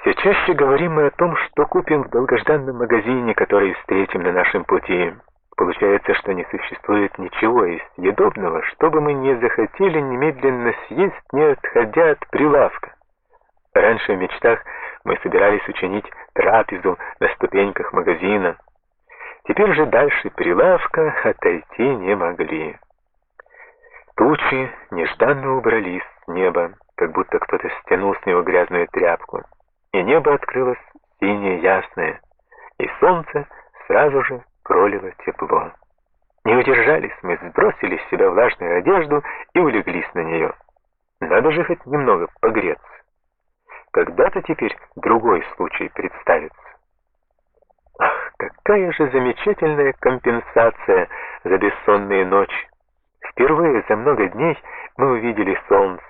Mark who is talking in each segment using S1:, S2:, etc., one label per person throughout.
S1: Все чаще говорим мы о том, что купим в долгожданном магазине, который встретим на нашем пути. Получается, что не существует ничего из съедобного, что бы мы не захотели немедленно съесть, не отходя от прилавка. Раньше в мечтах мы собирались учинить трапезу на ступеньках магазина. Теперь же дальше прилавка отойти не могли. Тучи нежданно убрались с неба, как будто кто-то стянул с него грязную тряпку, и небо открылось синее ясное, и солнце сразу же пролило тепло. Не удержались мы, сбросили с себя влажную одежду и улеглись на нее. Надо же хоть немного погреться. Когда-то теперь другой случай представится. Ах, какая же замечательная компенсация за бессонные ночи. Впервые за много дней мы увидели солнце.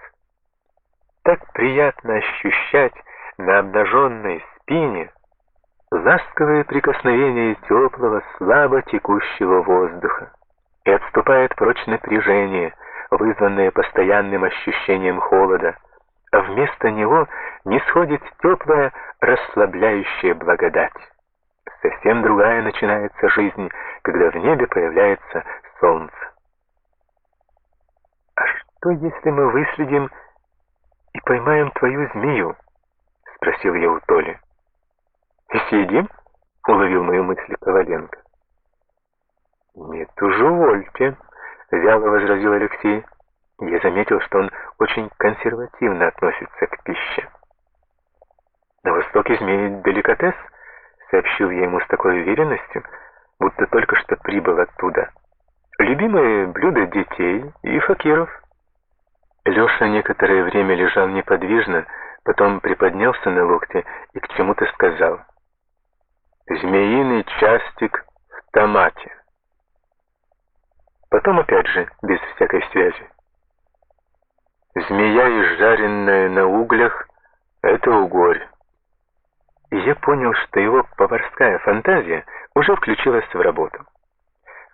S1: Так приятно ощущать на обнаженной спине ласковое прикосновение теплого, слабо текущего воздуха. И отступает прочь напряжение, вызванное постоянным ощущением холода, а вместо него не сходит теплая, расслабляющая благодать. Совсем другая начинается жизнь, когда в небе появляется солнце. «А что, если мы выследим и поймаем твою змею?» — спросил я у Толи. «И съедим?» — уловил мою мысль Коваленко. «Нет уж, увольте», — вяло возразил Алексей. Я заметил, что он очень консервативно относится к пище. «На востоке змеи деликатес», — сообщил я ему с такой уверенностью, будто только что прибыл оттуда. «Любимое блюдо детей и факиров». Леша некоторое время лежал неподвижно, потом приподнялся на локте и к чему-то сказал. «Змеиный частик в томате». Потом опять же, без всякой связи. Змея, изжаренная на углях, — это угорь. И я понял, что его поварская фантазия уже включилась в работу.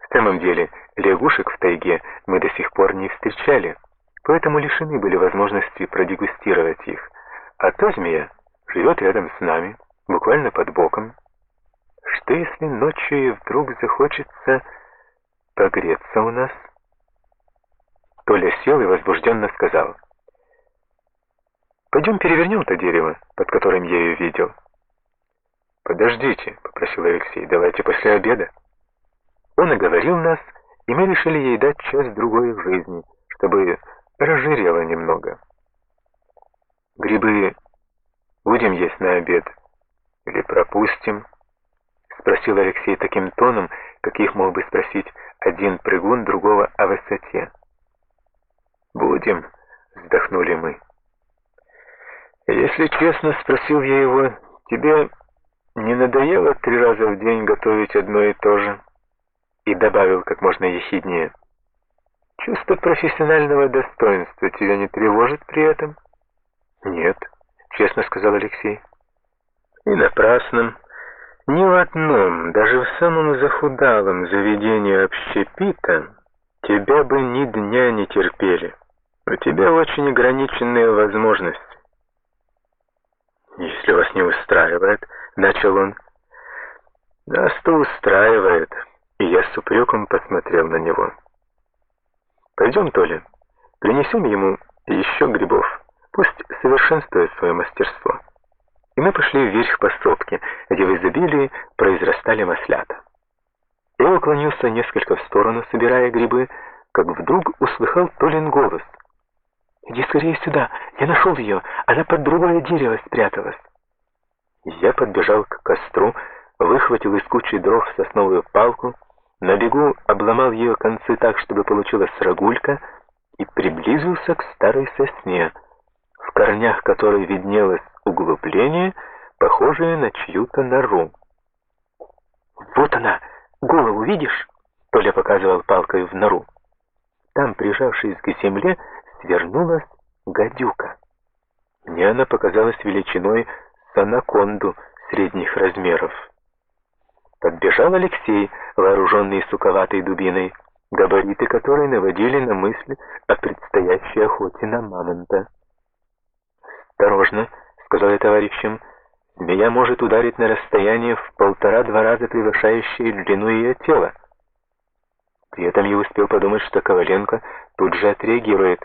S1: В самом деле, лягушек в тайге мы до сих пор не встречали, поэтому лишены были возможности продегустировать их. А та змея живет рядом с нами, буквально под боком. Что если ночью вдруг захочется погреться у нас? Толя сел и возбужденно сказал. «Пойдем перевернем то дерево, под которым я ее видел». «Подождите», — попросил Алексей, — «давайте после обеда». Он оговорил нас, и мы решили ей дать час-другой жизни, чтобы разжирела немного. «Грибы будем есть на обед или пропустим?» — спросил Алексей таким тоном, каких мог бы спросить один прыгун другого о высоте. «Будем», — вздохнули мы. «Если честно, — спросил я его, — тебе не надоело три раза в день готовить одно и то же?» И добавил как можно ехиднее. «Чувство профессионального достоинства тебя не тревожит при этом?» «Нет», — честно сказал Алексей. «И напрасно. Ни в одном, даже в самом захудалом заведении общепита тебя бы ни дня не терпели». У тебя очень ограниченные возможности. Если вас не устраивает, начал он. Нас-то устраивает, и я с упреком посмотрел на него. Пойдем, Толя, принесем ему еще грибов, пусть совершенствует свое мастерство. И мы пошли вверх по сопке, где в изобилии произрастали маслята. Я уклонился несколько в сторону, собирая грибы, как вдруг услыхал Толин голос — «Иди скорее сюда, я нашел ее, она под другое дерево спряталась». Я подбежал к костру, выхватил из кучи дров сосновую палку, на бегу обломал ее концы так, чтобы получилась рогулька, и приблизился к старой сосне, в корнях которой виднелось углубление, похожее на чью-то нору. «Вот она! Голову видишь?» Толя показывал палкой в нору. Там, прижавшись к земле, свернулась гадюка. Мне она показалась величиной с анаконду средних размеров. Подбежал Алексей, вооруженный суковатой дубиной, габариты которой наводили на мысли о предстоящей охоте на мамонта. «Осторожно», — сказал я товарищам, змея может ударить на расстояние в полтора-два раза превышающее длину ее тела. При этом я успел подумать, что Коваленко тут же отреагирует.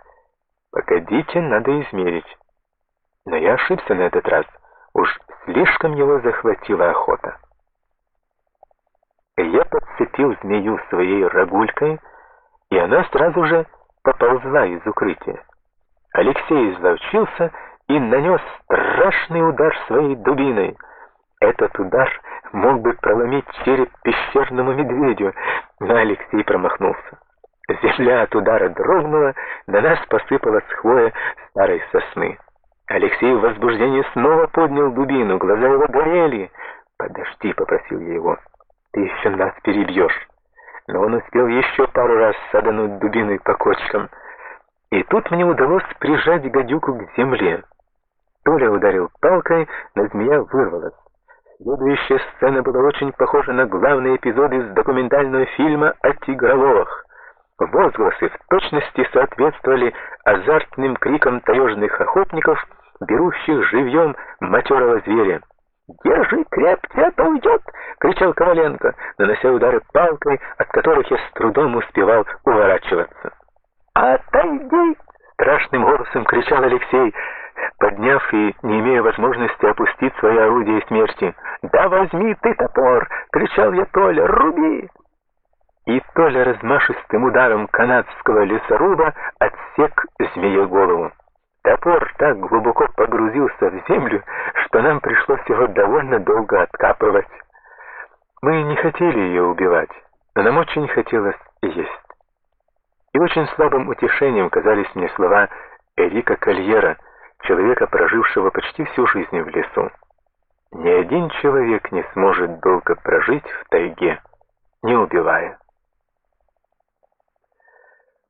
S1: «Погодите, надо измерить». Но я ошибся на этот раз. Уж слишком его захватила охота. Я подцепил змею своей рогулькой, и она сразу же поползла из укрытия. Алексей изловчился и нанес страшный удар своей дубиной. Этот удар мог бы проломить череп пещерному медведю, но Алексей промахнулся. Земля от удара дрогнула, на нас посыпалась хвоя старой сосны. Алексей в возбуждении снова поднял дубину, глаза его горели. «Подожди», — попросил я его, — «ты еще нас перебьешь». Но он успел еще пару раз садануть дубиной по кочкам. И тут мне удалось прижать гадюку к земле. Толя ударил палкой, но змея вырвалась. Следующая сцена была очень похожа на главный эпизод из документального фильма о тигроловах. Возгласы в точности соответствовали азартным крикам таежных охотников, берущих живьем матерого зверя. «Держи крепче, а то уйдет!» — кричал Коваленко, нанося удары палкой, от которых я с трудом успевал уворачиваться. «Отойди!» — страшным голосом кричал Алексей, подняв и не имея возможности опустить свое орудие смерти. «Да возьми ты топор!» — кричал я Толя. «Руби!» И Толя размашистым ударом канадского лесоруба отсек змее голову. Топор так глубоко погрузился в землю, что нам пришлось его довольно долго откапывать. Мы не хотели ее убивать, но нам очень хотелось есть. И очень слабым утешением казались мне слова Эрика Кольера, человека, прожившего почти всю жизнь в лесу. Ни один человек не сможет долго прожить в тайге, не убивая.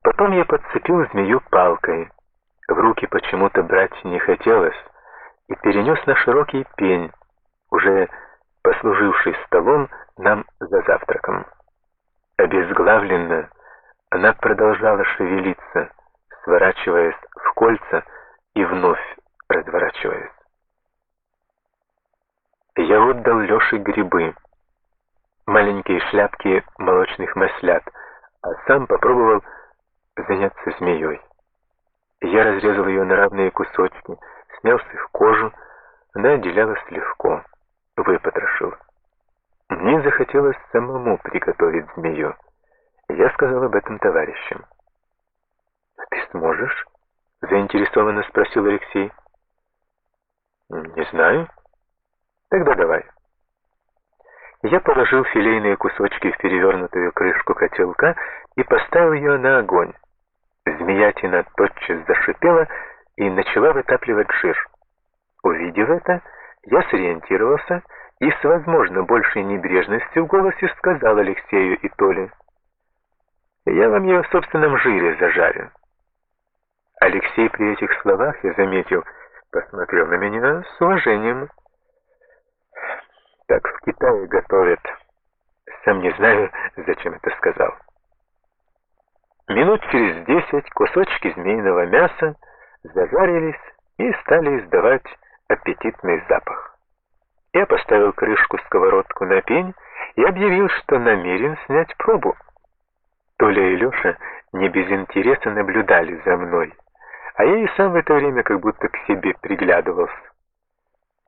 S1: Потом я подцепил змею палкой, в руки почему-то брать не хотелось, и перенес на широкий пень, уже послуживший столом нам за завтраком. Обезглавленно она продолжала шевелиться, сворачиваясь в кольца и вновь разворачиваясь. Я отдал Леше грибы, маленькие шляпки молочных маслят, а сам попробовал заняться змеей. Я разрезал ее на равные кусочки, снял с их кожу, она отделялась легко, выпотрошил. Мне захотелось самому приготовить змею. Я сказал об этом товарищам. «Ты сможешь?» — заинтересованно спросил Алексей. «Не знаю. Тогда давай». Я положил филейные кусочки в перевернутую крышку котелка и поставил ее на огонь. Змеятина тотчас зашипела и начала вытапливать жир. Увидев это, я сориентировался и с, возможно, большей небрежностью в голосе сказал Алексею и Толе. «Я вам ее в собственном жире зажарю». Алексей при этих словах, я заметил, посмотрел на меня с уважением. «Так в Китае готовят. Сам не знаю, зачем это сказал». Минут через десять кусочки змеиного мяса зажарились и стали издавать аппетитный запах. Я поставил крышку-сковородку на пень и объявил, что намерен снять пробу. Толя и Леша не без интереса наблюдали за мной, а я и сам в это время как будто к себе приглядывался.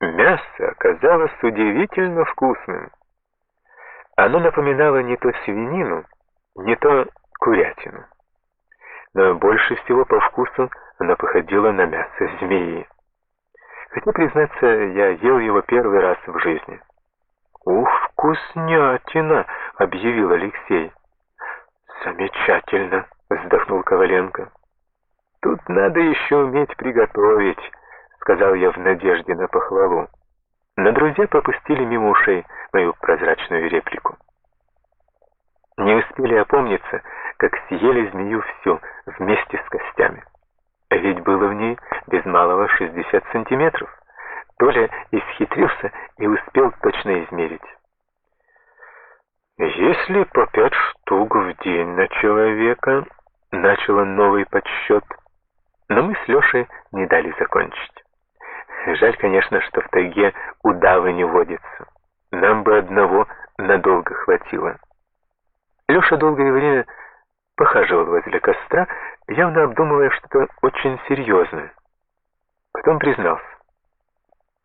S1: Мясо оказалось удивительно вкусным. Оно напоминало не то свинину, не то курятину но больше всего по вкусу она походила на мясо змеи. Хотя, признаться, я ел его первый раз в жизни. «Ух, вкуснятина!» — объявил Алексей. «Замечательно!» — вздохнул Коваленко. «Тут надо еще уметь приготовить», — сказал я в надежде на похвалу. Но друзья попустили мимо ушей мою прозрачную реплику. Не успели опомниться, как съели змею всю, вместе с костями. Ведь было в ней без малого 60 сантиметров. Толя исхитрился и успел точно измерить. «Если по пять штук в день на человека», — начал он новый подсчет, но мы с Лешей не дали закончить. Жаль, конечно, что в тайге удавы не водятся. Нам бы одного надолго хватило. Леша долгое время похаживал возле костра, явно обдумывая что-то очень серьезное. Потом признался.